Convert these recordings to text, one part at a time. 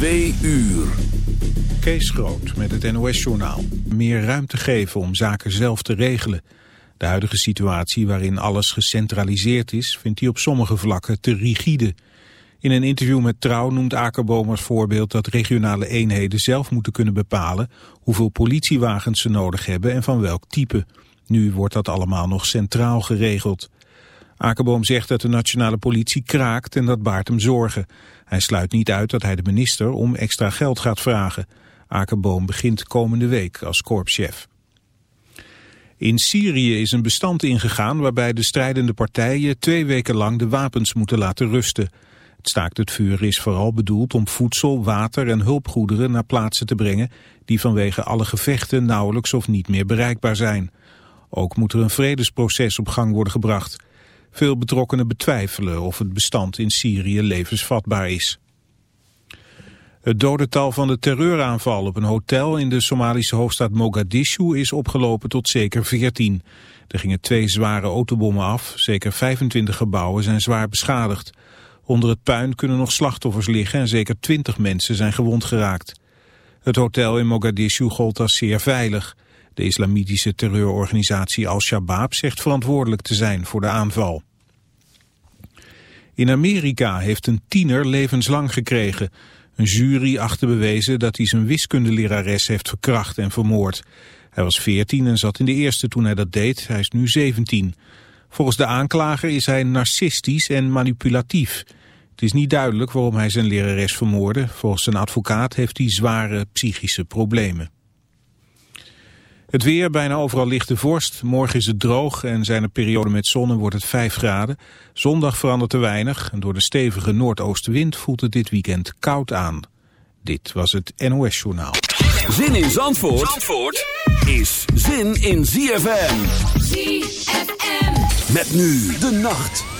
Twee uur. Kees Groot met het NOS-journaal. Meer ruimte geven om zaken zelf te regelen. De huidige situatie waarin alles gecentraliseerd is... vindt hij op sommige vlakken te rigide. In een interview met Trouw noemt Akerboom als voorbeeld... dat regionale eenheden zelf moeten kunnen bepalen... hoeveel politiewagens ze nodig hebben en van welk type. Nu wordt dat allemaal nog centraal geregeld. Akerboom zegt dat de nationale politie kraakt en dat baart hem zorgen. Hij sluit niet uit dat hij de minister om extra geld gaat vragen. Akerboom begint komende week als korpschef. In Syrië is een bestand ingegaan waarbij de strijdende partijen twee weken lang de wapens moeten laten rusten. Het staakt het vuur is vooral bedoeld om voedsel, water en hulpgoederen naar plaatsen te brengen die vanwege alle gevechten nauwelijks of niet meer bereikbaar zijn. Ook moet er een vredesproces op gang worden gebracht. Veel betrokkenen betwijfelen of het bestand in Syrië levensvatbaar is. Het dodental van de terreuraanval op een hotel in de Somalische hoofdstad Mogadishu is opgelopen tot zeker 14. Er gingen twee zware autobommen af, zeker 25 gebouwen zijn zwaar beschadigd. Onder het puin kunnen nog slachtoffers liggen en zeker 20 mensen zijn gewond geraakt. Het hotel in Mogadishu gold als zeer veilig. De islamitische terreurorganisatie Al-Shabaab zegt verantwoordelijk te zijn voor de aanval. In Amerika heeft een tiener levenslang gekregen. Een jury achter bewezen dat hij zijn wiskundelerares heeft verkracht en vermoord. Hij was 14 en zat in de eerste toen hij dat deed. Hij is nu 17. Volgens de aanklager is hij narcistisch en manipulatief. Het is niet duidelijk waarom hij zijn lerares vermoordde. Volgens zijn advocaat heeft hij zware psychische problemen. Het weer, bijna overal lichte vorst. Morgen is het droog en zijn er perioden met zon en wordt het 5 graden. Zondag verandert er weinig en door de stevige noordoostenwind voelt het dit weekend koud aan. Dit was het NOS Journaal. Zin in Zandvoort, Zandvoort is zin in ZFM. ZFM. Met nu de nacht.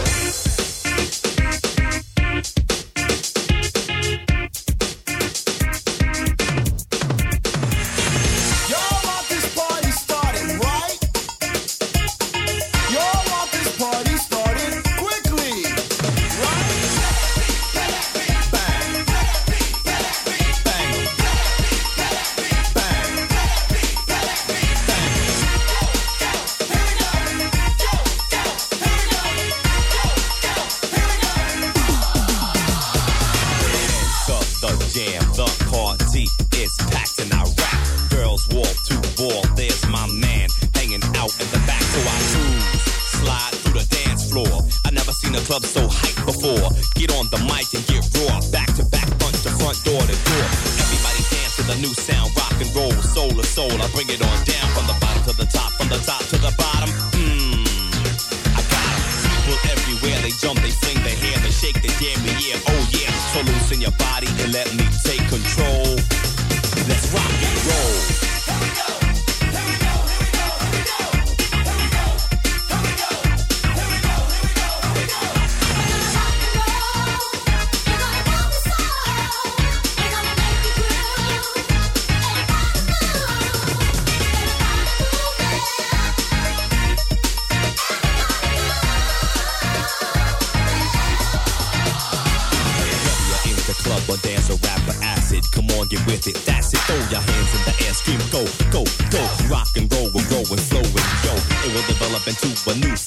door. Everybody dance to the new sound, rock and roll, soul to soul. I bring it on down from the bottom to the top, from the top to the bottom. Mmm, I got it. People everywhere, they jump, they sing, they hair, they shake, they dare me, yeah, oh yeah. So loosen your body and let me take control.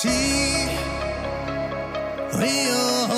心，唯有。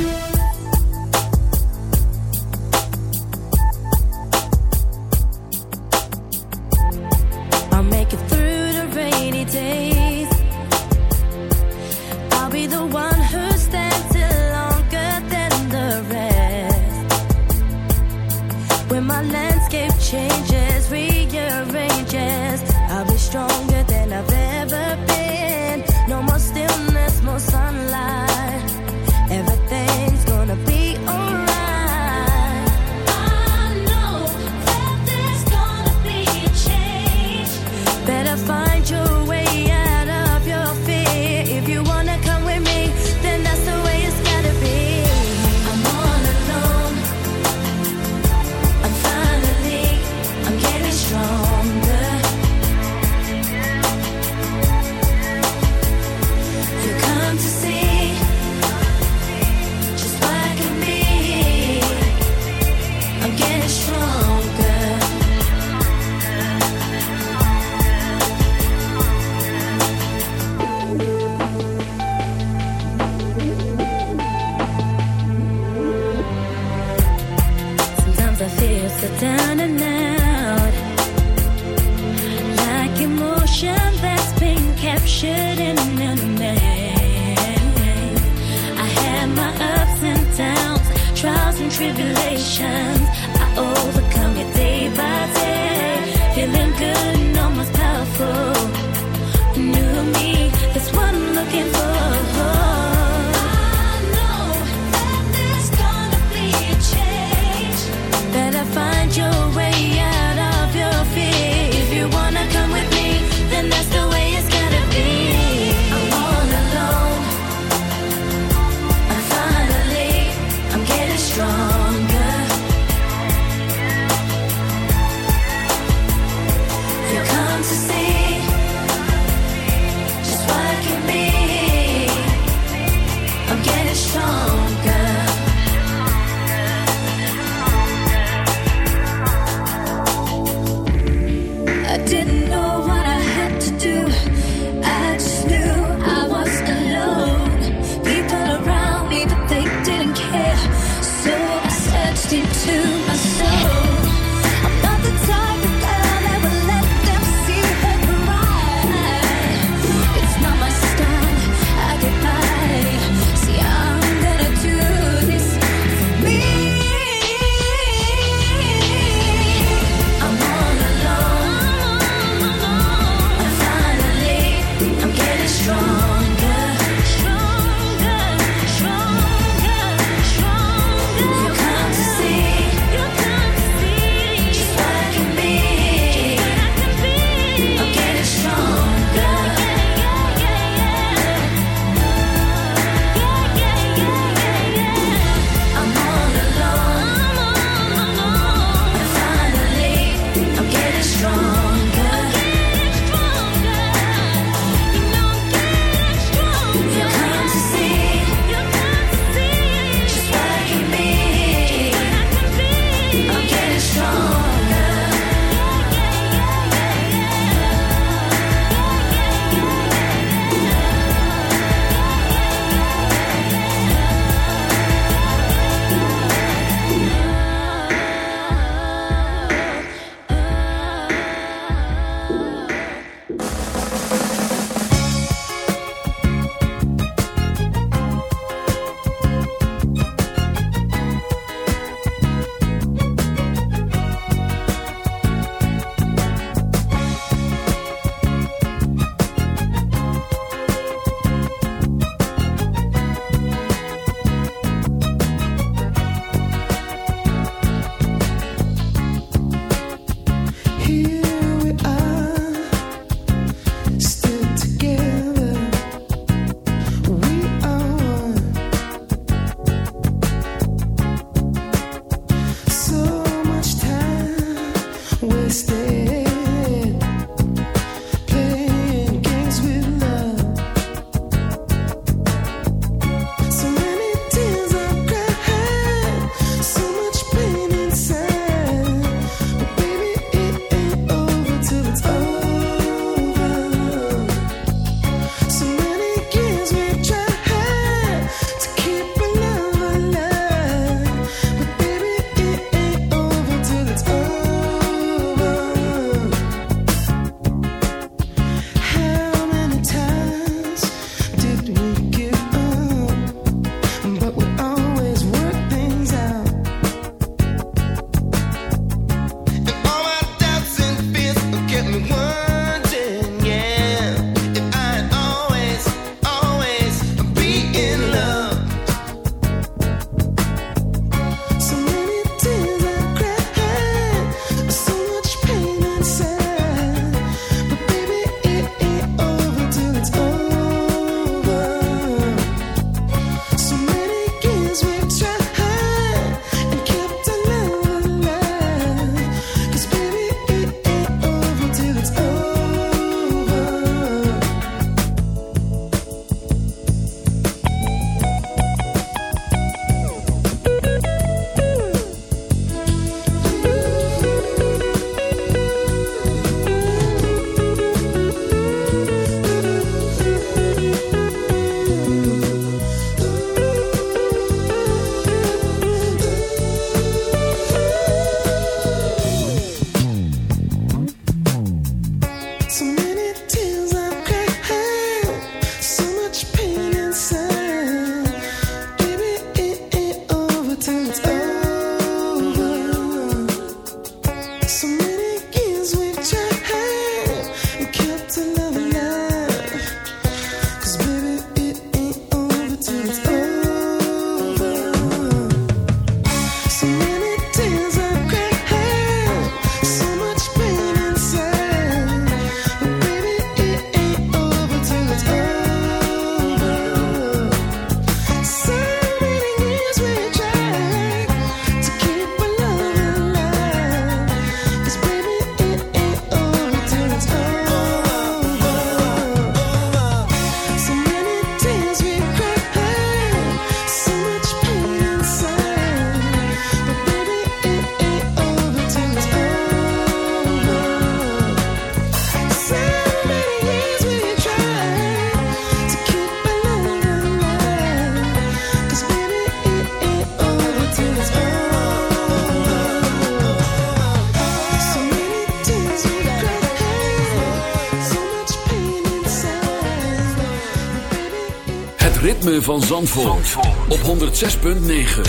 ritme van Zandvoort, Zandvoort. op 106.9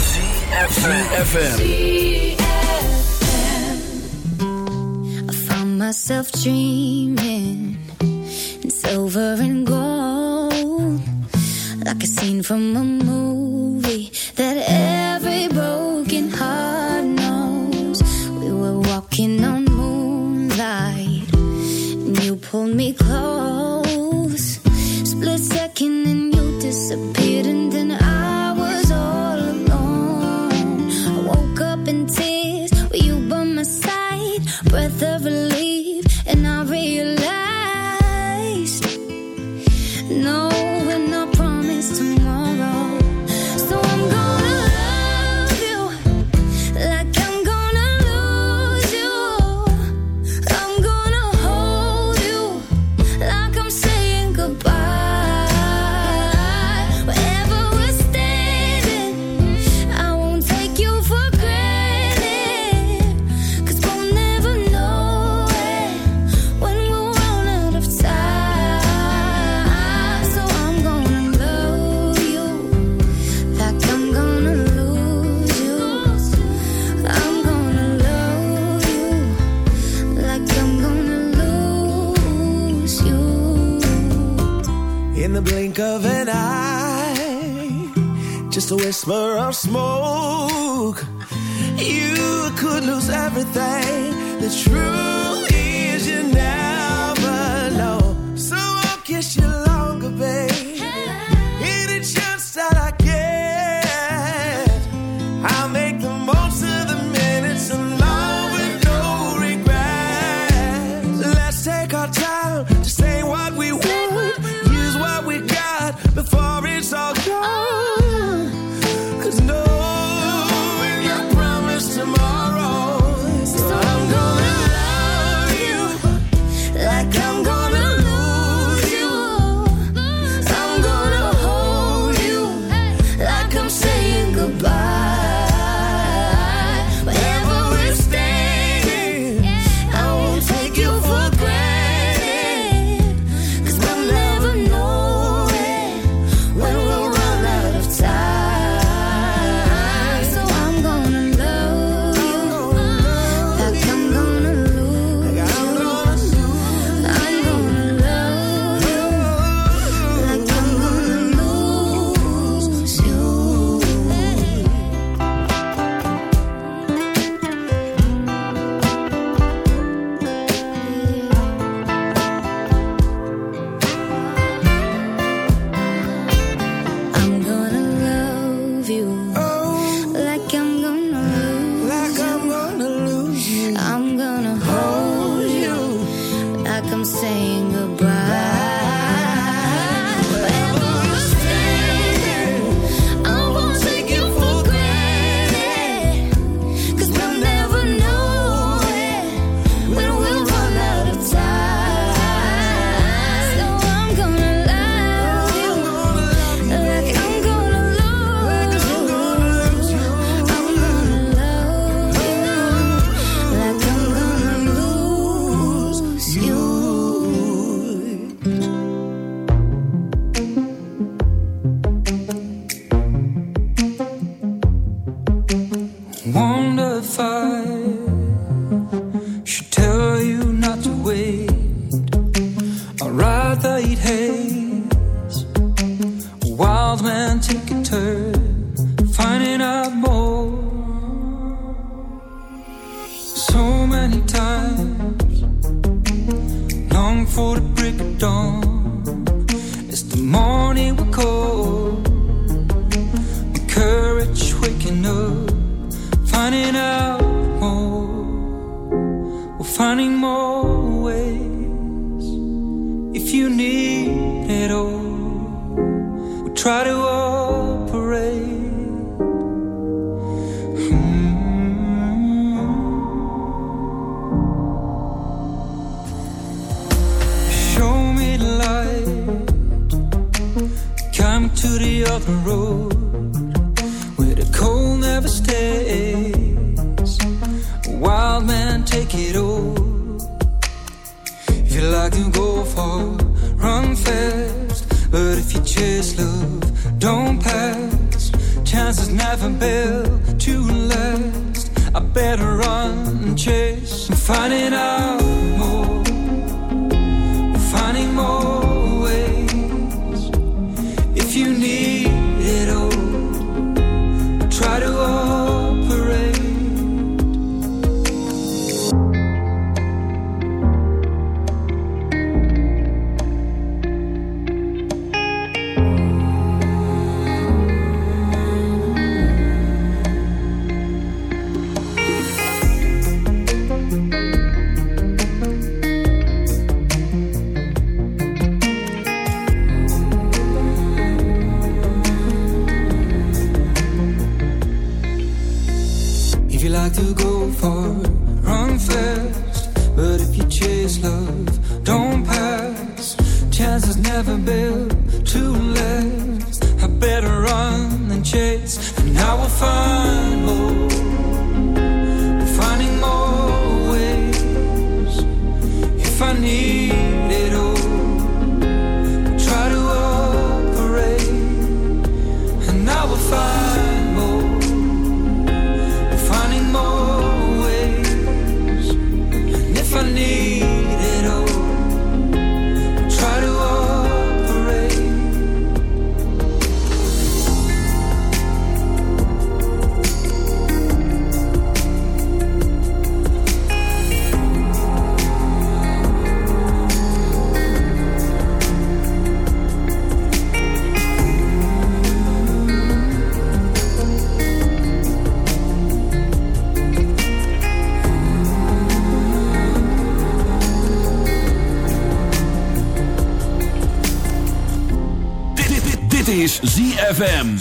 CFFM I found myself dreaming In silver and gold Like a scene from a movie. the truth.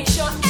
make sure.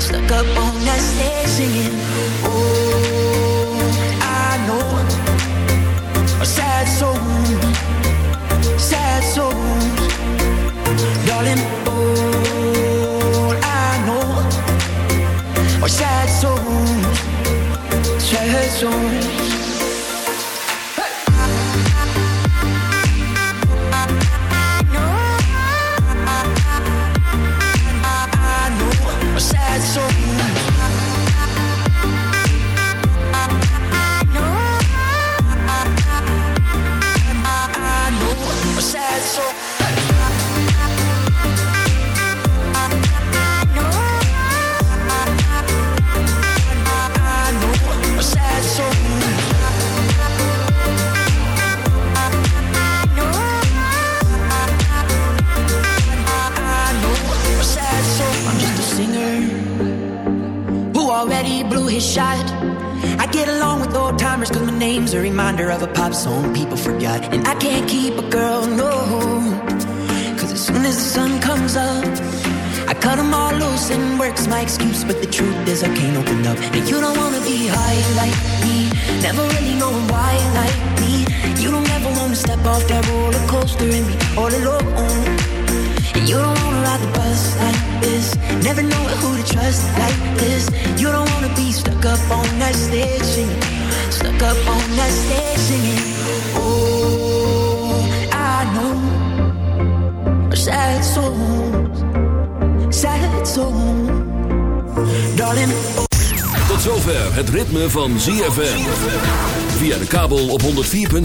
stuck up on that stage singing. Oh, I know a sad soul,